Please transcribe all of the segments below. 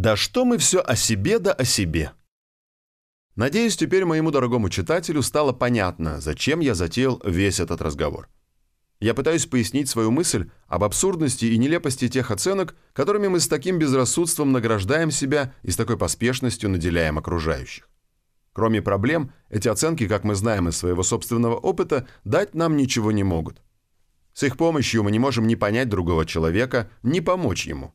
Да что мы все о себе да о себе. Надеюсь, теперь моему дорогому читателю стало понятно, зачем я затеял весь этот разговор. Я пытаюсь пояснить свою мысль об абсурдности и нелепости тех оценок, которыми мы с таким безрассудством награждаем себя и с такой поспешностью наделяем окружающих. Кроме проблем, эти оценки, как мы знаем из своего собственного опыта, дать нам ничего не могут. С их помощью мы не можем ни понять другого человека, ни помочь ему.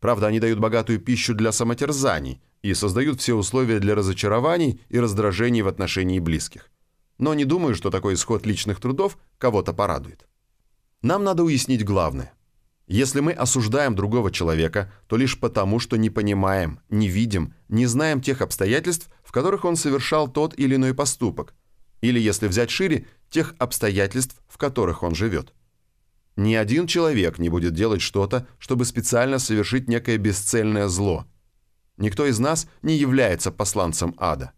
Правда, они дают богатую пищу для самотерзаний и создают все условия для разочарований и раздражений в отношении близких. Но не думаю, что такой исход личных трудов кого-то порадует. Нам надо уяснить главное. Если мы осуждаем другого человека, то лишь потому, что не понимаем, не видим, не знаем тех обстоятельств, в которых он совершал тот или иной поступок, или, если взять шире, тех обстоятельств, в которых он живет. Ни один человек не будет делать что-то, чтобы специально совершить некое бесцельное зло. Никто из нас не является посланцем ада.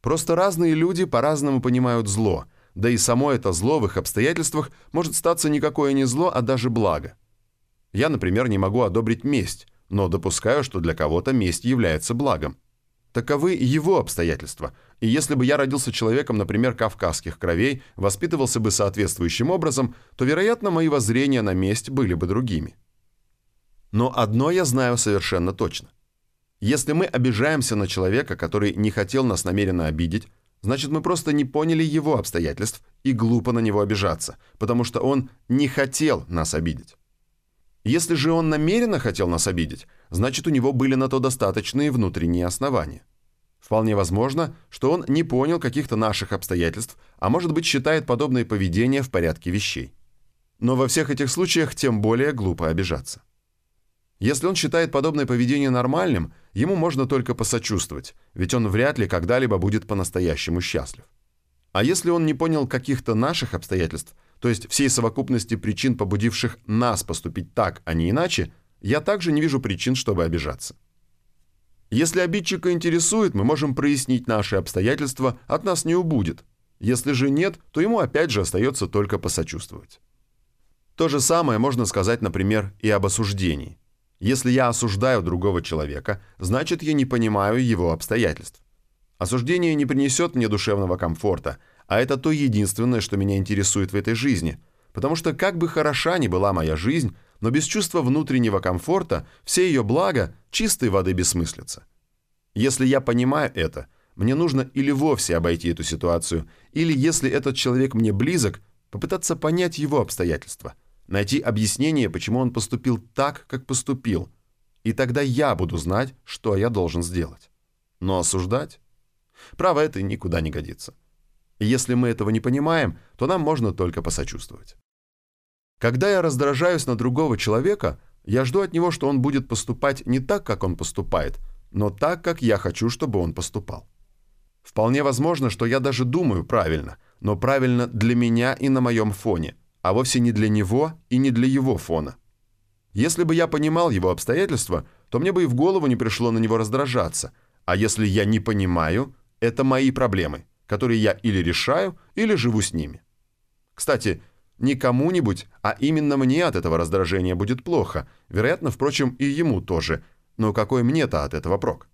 Просто разные люди по-разному понимают зло, да и само это зло в их обстоятельствах может статься никакое не зло, а даже благо. Я, например, не могу одобрить месть, но допускаю, что для кого-то месть является благом. Таковы его обстоятельства, и если бы я родился человеком, например, кавказских кровей, воспитывался бы соответствующим образом, то, вероятно, мои воззрения на месть были бы другими. Но одно я знаю совершенно точно. Если мы обижаемся на человека, который не хотел нас намеренно обидеть, значит, мы просто не поняли его обстоятельств и глупо на него обижаться, потому что он не хотел нас обидеть. Если же он намеренно хотел нас обидеть, значит, у него были на то достаточные внутренние основания. Вполне возможно, что он не понял каких-то наших обстоятельств, а может быть считает подобное поведение в порядке вещей. Но во всех этих случаях тем более глупо обижаться. Если он считает подобное поведение нормальным, ему можно только посочувствовать, ведь он вряд ли когда-либо будет по-настоящему счастлив. А если он не понял каких-то наших обстоятельств, то есть всей совокупности причин, побудивших нас поступить так, а не иначе, я также не вижу причин, чтобы обижаться. Если обидчика интересует, мы можем прояснить наши обстоятельства, от нас не убудет. Если же нет, то ему опять же остается только посочувствовать. То же самое можно сказать, например, и об осуждении. Если я осуждаю другого человека, значит я не понимаю его обстоятельств. Осуждение не принесет мне душевного комфорта, а это то единственное, что меня интересует в этой жизни, потому что как бы хороша ни была моя жизнь, но без чувства внутреннего комфорта все ее блага чистой воды бессмыслица. Если я понимаю это, мне нужно или вовсе обойти эту ситуацию, или, если этот человек мне близок, попытаться понять его обстоятельства, найти объяснение, почему он поступил так, как поступил, и тогда я буду знать, что я должен сделать. Но осуждать? Право это никуда не годится. И если мы этого не понимаем, то нам можно только посочувствовать. Когда я раздражаюсь на другого человека, я жду от него, что он будет поступать не так, как он поступает, но так, как я хочу, чтобы он поступал. Вполне возможно, что я даже думаю правильно, но правильно для меня и на моем фоне, а вовсе не для него и не для его фона. Если бы я понимал его обстоятельства, то мне бы и в голову не пришло на него раздражаться, а если я не понимаю, это мои проблемы – которые я или решаю, или живу с ними. Кстати, не кому-нибудь, а именно мне от этого раздражения будет плохо. Вероятно, впрочем, и ему тоже. Но какой мне-то от этого прок?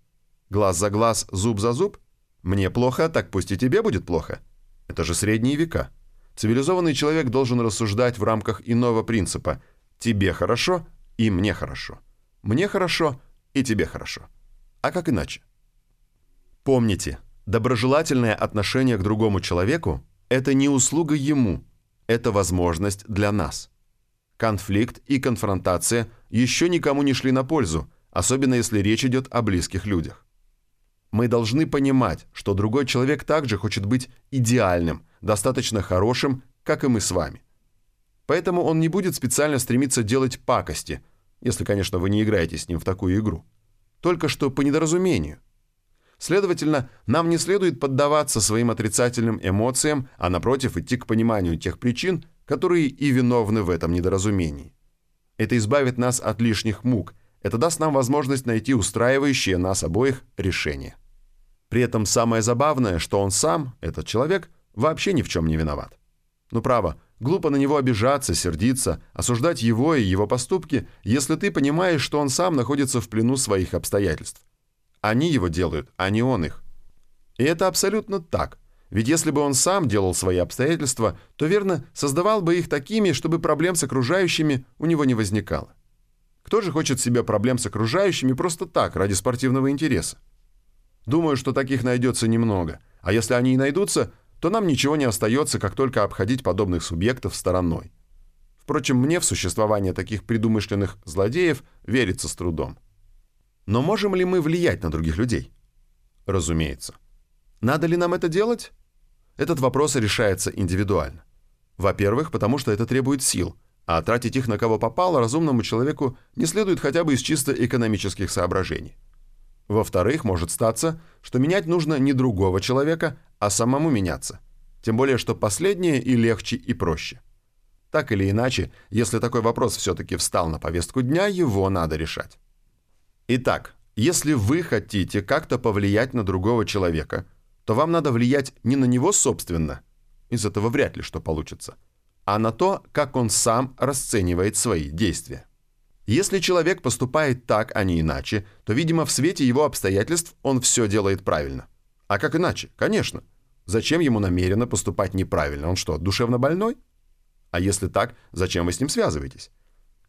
Глаз за глаз, зуб за зуб? Мне плохо, так пусть и тебе будет плохо. Это же средние века. Цивилизованный человек должен рассуждать в рамках иного принципа. Тебе хорошо, и мне хорошо. Мне хорошо, и тебе хорошо. А как иначе? Помните, Доброжелательное отношение к другому человеку – это не услуга ему, это возможность для нас. Конфликт и конфронтация еще никому не шли на пользу, особенно если речь идет о близких людях. Мы должны понимать, что другой человек также хочет быть идеальным, достаточно хорошим, как и мы с вами. Поэтому он не будет специально стремиться делать пакости, если, конечно, вы не играете с ним в такую игру. Только что по недоразумению – Следовательно, нам не следует поддаваться своим отрицательным эмоциям, а напротив идти к пониманию тех причин, которые и виновны в этом недоразумении. Это избавит нас от лишних мук, это даст нам возможность найти устраивающее нас обоих решение. При этом самое забавное, что он сам, этот человек, вообще ни в чем не виноват. Ну право, Глупо на него обижаться, сердиться, осуждать его и его поступки, если ты понимаешь, что он сам находится в плену своих обстоятельств. Они его делают, а не он их. И это абсолютно так. Ведь если бы он сам делал свои обстоятельства, то верно создавал бы их такими, чтобы проблем с окружающими у него не возникало. Кто же хочет себе проблем с окружающими просто так, ради спортивного интереса? Думаю, что таких найдется немного. А если они и найдутся, то нам ничего не остается, как только обходить подобных субъектов стороной. Впрочем, мне в существование таких предумышленных злодеев верится с трудом. Но можем ли мы влиять на других людей? Разумеется. Надо ли нам это делать? Этот вопрос решается индивидуально. Во-первых, потому что это требует сил, а тратить их на кого попало разумному человеку не следует хотя бы из чисто экономических соображений. Во-вторых, может статься, что менять нужно не другого человека, а самому меняться. Тем более, что последнее и легче, и проще. Так или иначе, если такой вопрос все-таки встал на повестку дня, его надо решать. Итак, если вы хотите как-то повлиять на другого человека, то вам надо влиять не на него собственно, из этого вряд ли что получится, а на то, как он сам расценивает свои действия. Если человек поступает так, а не иначе, то, видимо, в свете его обстоятельств он все делает правильно. А как иначе? Конечно. Зачем ему намеренно поступать неправильно? Он что, душевно больной? А если так, зачем вы с ним связываетесь?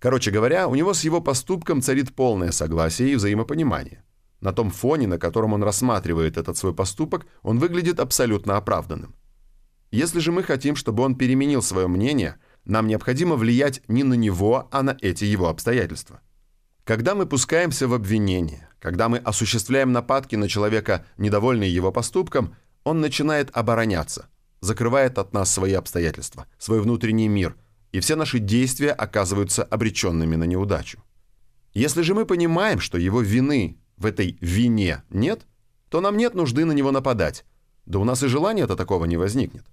Короче говоря, у него с его поступком царит полное согласие и взаимопонимание. На том фоне, на котором он рассматривает этот свой поступок, он выглядит абсолютно оправданным. Если же мы хотим, чтобы он переменил свое мнение – нам необходимо влиять не на него, а на эти его обстоятельства. Когда мы пускаемся в обвинение, когда мы осуществляем нападки на человека, недовольный его поступком, он начинает обороняться, закрывает от нас свои обстоятельства, свой внутренний мир, и все наши действия оказываются обреченными на неудачу. Если же мы понимаем, что его вины в этой вине нет, то нам нет нужды на него нападать, да у нас и желания-то такого не возникнет.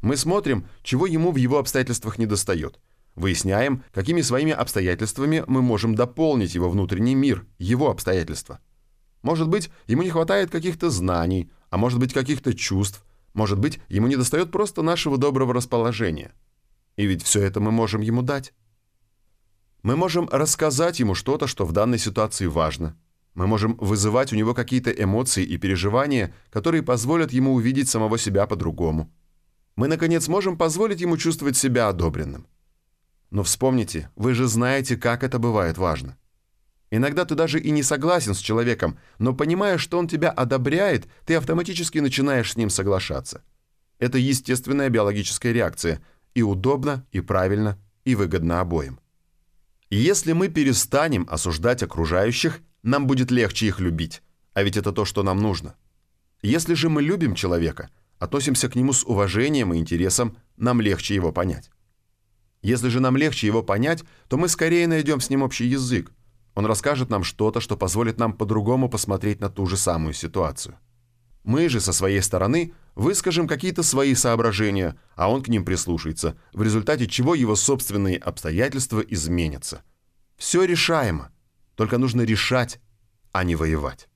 Мы смотрим, чего ему в его обстоятельствах недостает. Выясняем, какими своими обстоятельствами мы можем дополнить его внутренний мир, его обстоятельства. Может быть, ему не хватает каких-то знаний, а может быть, каких-то чувств, может быть, ему недостает просто нашего доброго расположения. И ведь все это мы можем ему дать. Мы можем рассказать ему что-то, что в данной ситуации важно. Мы можем вызывать у него какие-то эмоции и переживания, которые позволят ему увидеть самого себя по-другому мы, наконец, можем позволить ему чувствовать себя одобренным. Но вспомните, вы же знаете, как это бывает важно. Иногда ты даже и не согласен с человеком, но понимая, что он тебя одобряет, ты автоматически начинаешь с ним соглашаться. Это естественная биологическая реакция, и удобно, и правильно, и выгодно обоим. Если мы перестанем осуждать окружающих, нам будет легче их любить, а ведь это то, что нам нужно. Если же мы любим человека – относимся к нему с уважением и интересом, нам легче его понять. Если же нам легче его понять, то мы скорее найдем с ним общий язык. Он расскажет нам что-то, что позволит нам по-другому посмотреть на ту же самую ситуацию. Мы же со своей стороны выскажем какие-то свои соображения, а он к ним прислушается, в результате чего его собственные обстоятельства изменятся. Все решаемо, только нужно решать, а не воевать.